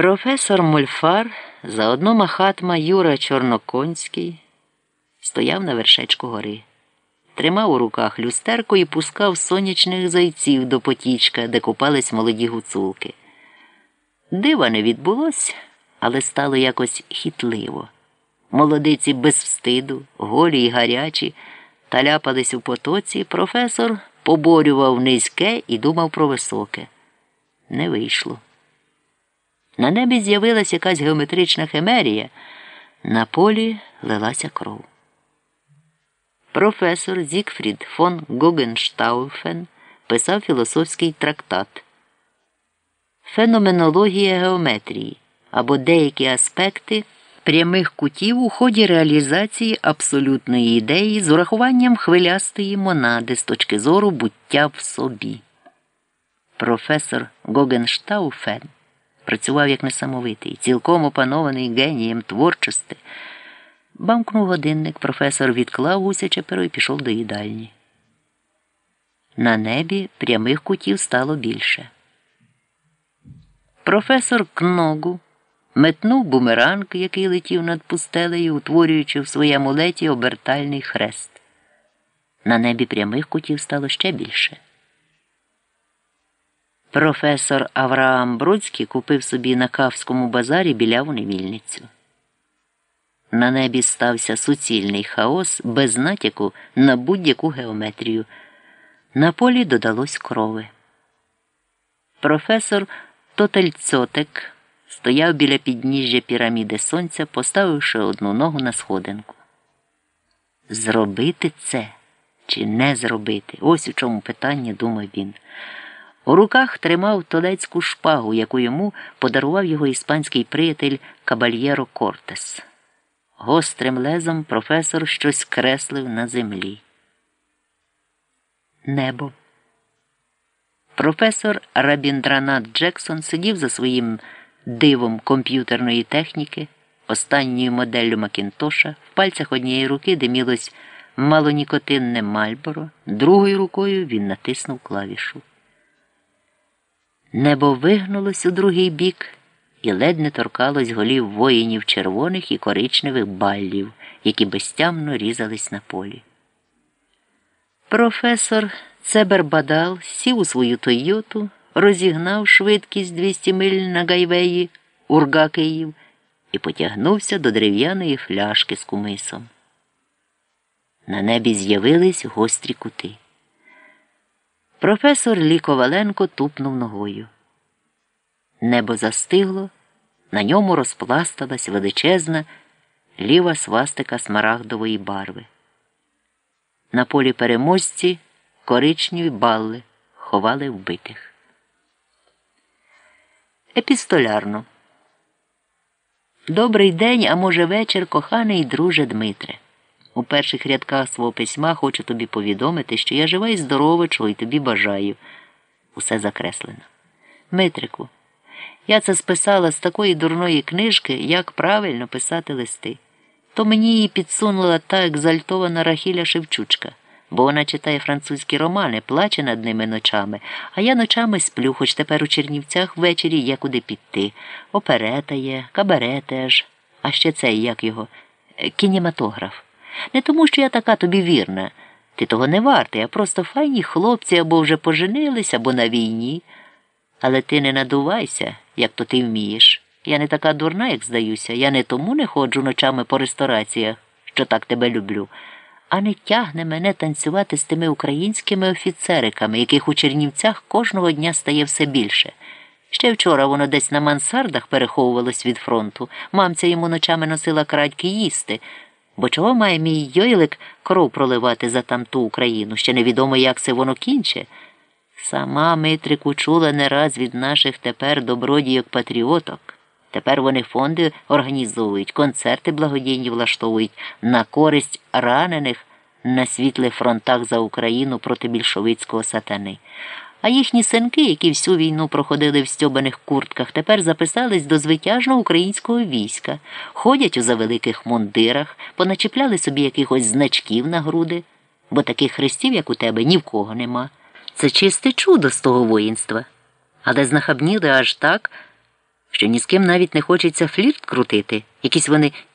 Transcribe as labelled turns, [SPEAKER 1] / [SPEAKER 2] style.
[SPEAKER 1] Професор Мольфар, заодно махатма Юра Чорноконський, стояв на вершечку гори, тримав у руках люстерку і пускав сонячних зайців до потічка, де купались молоді гуцулки. Дива не відбулося, але стало якось хітливо. Молодиці без встиду, голі й гарячі, таляпались у потоці, професор поборював низьке і думав про високе. Не вийшло. На небі з'явилася якась геометрична химерія, на полі лилася кров. Професор Зікфрід фон Гогенштауфен писав філософський трактат Феноменологія геометрії або деякі аспекти прямих кутів у ході реалізації абсолютної ідеї з урахуванням хвилястої монади з точки зору буття в собі. Професор Гогенштауфен працював як несамовитий, цілком опанований генієм творчості. Бамкнув годинник, професор відклав гусяче перо і пішов до їдальні. На небі прямих кутів стало більше. Професор Кногу метнув бумеранг, який летів над пустелею, утворюючи в своєму леті обертальний хрест. На небі прямих кутів стало ще більше. Професор Авраам Бродський купив собі на Кавському базарі біляву невільницю. На небі стався суцільний хаос без натяку на будь-яку геометрію. На полі додалось крови. Професор Тотельцотек стояв біля підніжжя піраміди сонця, поставивши одну ногу на сходинку. Зробити це чи не зробити? Ось у чому питання, думав він. У руках тримав толецьку шпагу, яку йому подарував його іспанський приятель Кабальєро Кортес. Гострим лезом професор щось креслив на землі. Небо. Професор Рабіндранат Джексон сидів за своїм дивом комп'ютерної техніки, останньою моделлю Макінтоша, в пальцях однієї руки димілось малонікотинне мальборо, другою рукою він натиснув клавішу. Небо вигнулось у другий бік і ледь не торкалось голів воїнів червоних і коричневих баллів, які безтямно різались на полі. Професор Цебербадал сів у свою Тойоту, розігнав швидкість 200 миль на гайвеї Урга Київ і потягнувся до дерев'яної фляшки з кумисом. На небі з'явились гострі кути. Професор Ліковаленко тупнув ногою. Небо застигло, на ньому розпласталась величезна ліва свастика смарагдової барви. На полі переможці коричневі балли ховали вбитих. Епістолярно. Добрий день, а може вечір, коханий друже Дмитре. У перших рядках свого письма хочу тобі повідомити, що я жива і здорова, чого й тобі бажаю. Усе закреслено. Митрику, я це списала з такої дурної книжки, як правильно писати листи. То мені її підсунула та екзальтована Рахіля Шевчучка, бо вона читає французькі романи, плаче над ними ночами, а я ночами сплю, хоч тепер у Чернівцях ввечері є куди піти. Оперета є, кабаре теж, а ще цей, як його, кінематограф. Не тому, що я така тобі вірна. Ти того не вартий, а просто файні хлопці або вже поженились, або на війні. Але ти не надувайся, як то ти вмієш. Я не така дурна, як здаюся. Я не тому не ходжу ночами по рестораціях, що так тебе люблю, а не тягне мене танцювати з тими українськими офіцериками, яких у Чернівцях кожного дня стає все більше. Ще вчора воно десь на мансардах переховувалось від фронту. Мамця йому ночами носила крадьки їсти. Бо чого має мій йойлик кров проливати за тамту Україну? Ще невідомо, як це воно кінче. Сама Митрику чула не раз від наших тепер добродійок патріоток. Тепер вони фонди організовують, концерти благодійні влаштовують на користь ранених на світлих фронтах за Україну проти більшовицького сатани. А їхні синки, які всю війну проходили в стьобаних куртках, тепер записались до звитяжного українського війська, ходять у завеликих мундирах, поначіпляли собі якихось значків на груди, бо таких хрестів, як у тебе, ні в кого нема. Це чисте чудо з того воїнства. Але знахабніли аж так що ні з ким навіть не хочеться флірт крутити, якісь вони